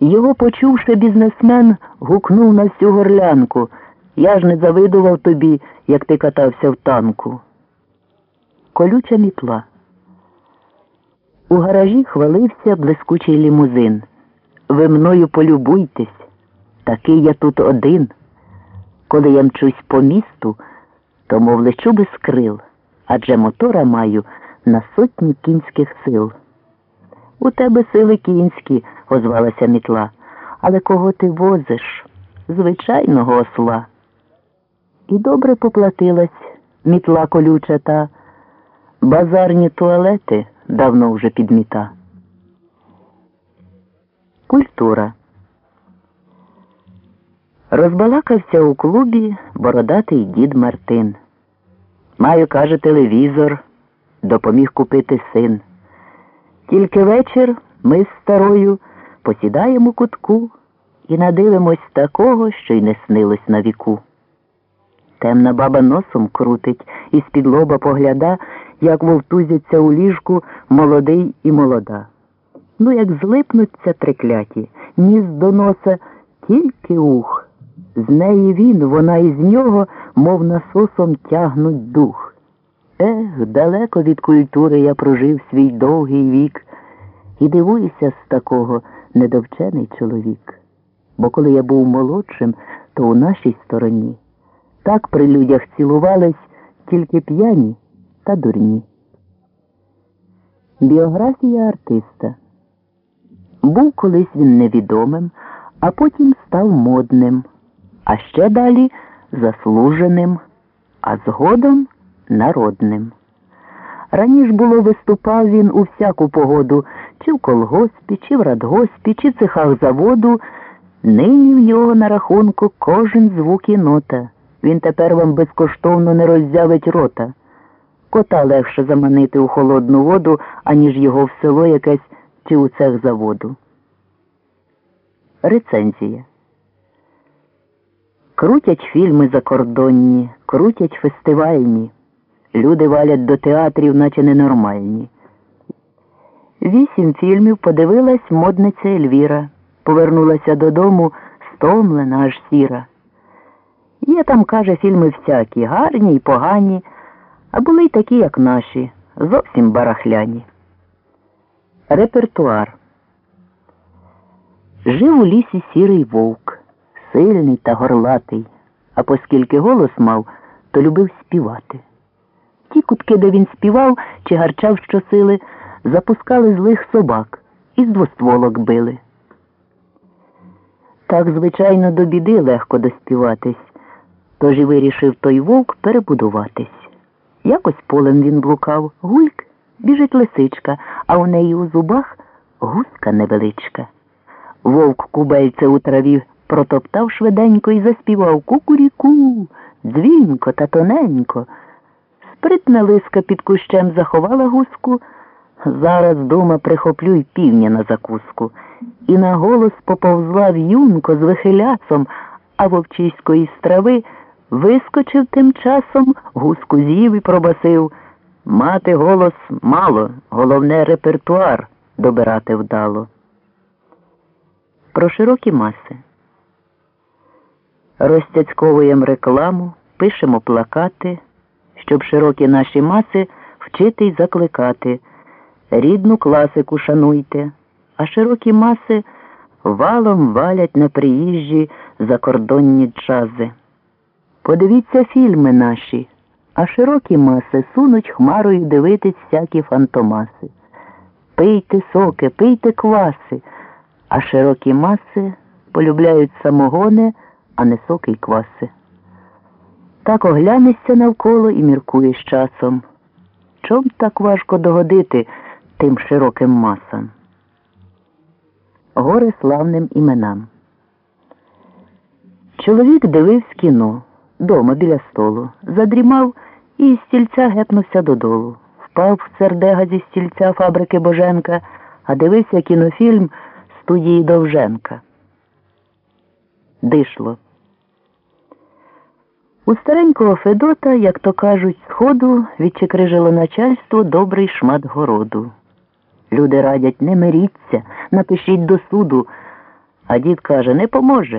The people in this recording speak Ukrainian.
Його почувши, бізнесмен гукнув на всю горлянку. Я ж не завидував тобі, як ти катався в танку. Колюча мітла. У гаражі хвалився блискучий лімузин. Ви мною полюбуйтесь, такий я тут один. Коли я мчусь по місту, то мов лечу без крил, адже мотора маю на сотні кінських сил. У тебе сили кінські, озвалася мітла, але кого ти возиш? Звичайного осла. І добре поплатилась мітла колюча та базарні туалети давно вже підміта. Культура. Розбалакався у клубі бородатий дід Мартин. Маю, каже, телевізор, допоміг купити син. Тільки вечір ми з старою посідаємо кутку і надивимось такого, що й не снилось на віку. Темна баба носом крутить і з-під лоба погляда, як вовтузяться у ліжку молодий і молода. Ну, як злипнуться трикляті, ніс до носа тільки ух. З неї він, вона із нього, мов насосом тягнуть дух. Ех, далеко від культури я прожив свій довгий вік і дивуюся з такого недовчений чоловік. Бо коли я був молодшим, то у нашій стороні так при людях цілувались тільки п'яні та дурні. Біографія артиста. Був колись він невідомим, а потім став модним, а ще далі заслуженим, а згодом народним. Раніше було виступав він у всяку погоду, чи в колгоспі, чи в радгоспі, чи в цехах заводу. Нині в нього на рахунку кожен звук і нота. Він тепер вам безкоштовно не роззявить рота. Кота легше заманити у холодну воду, аніж його в село якесь чи у цех заводу. Рецензія. Крутять фільми закордонні, крутять фестивальні. Люди валять до театрів, наче ненормальні. Вісім фільмів подивилась модниця Ельвіра. Повернулася додому, стомлена, аж сіра. Є там, каже, фільми всякі, гарні й погані, а були й такі, як наші, зовсім барахляні. Репертуар. Жив у лісі сірий вовк, сильний та горлатий, а оскільки голос мав, то любив співати. Ті кутки, де він співав чи гарчав щосили, запускали злих собак і з двостволок били. Так, звичайно, до біди легко доспіватись, тож і вирішив той вовк перебудуватись. Якось полем він блукав, гульк, біжить лисичка, а у неї у зубах гуска невеличка. Вовк кубельце у траві протоптав швиденько і заспівав кукуріку, дзвінко та тоненько. Спритна лиска під кущем заховала гуску. Зараз дома прихоплю й півня на закуску. І на голос поповзла в'юнко з вихиляцом, а вовчиської страви вискочив тим часом, гуску з'їв і пробасив. Мати голос мало, головне репертуар добирати вдало. Про широкі маси. Розтяцьковуємо рекламу, пишемо плакати, щоб широкі наші маси вчити й закликати. Рідну класику шануйте, а широкі маси валом валять на приїжджі закордонні джази. Подивіться фільми наші, а широкі маси сунуть хмарою дивитись всякі фантомаси. Пийте соки, пийте кваси, а широкі маси полюбляють самогони, а не соки й кваси. Так оглянешся навколо і міркуєш часом. Чом так важко догодити тим широким масам? Горе славним іменам. Чоловік дивився кіно дома біля столу, задрімав і з стільця гепнувся додолу. Впав в сердега зі стільця фабрики Боженка, а дивився кінофільм студії Довженка. Дишло. У старенького Федота, як то кажуть, сходу відчекрижило начальство добрий шмат городу. Люди радять, не миріться, напишіть до суду, А дід каже, не поможе.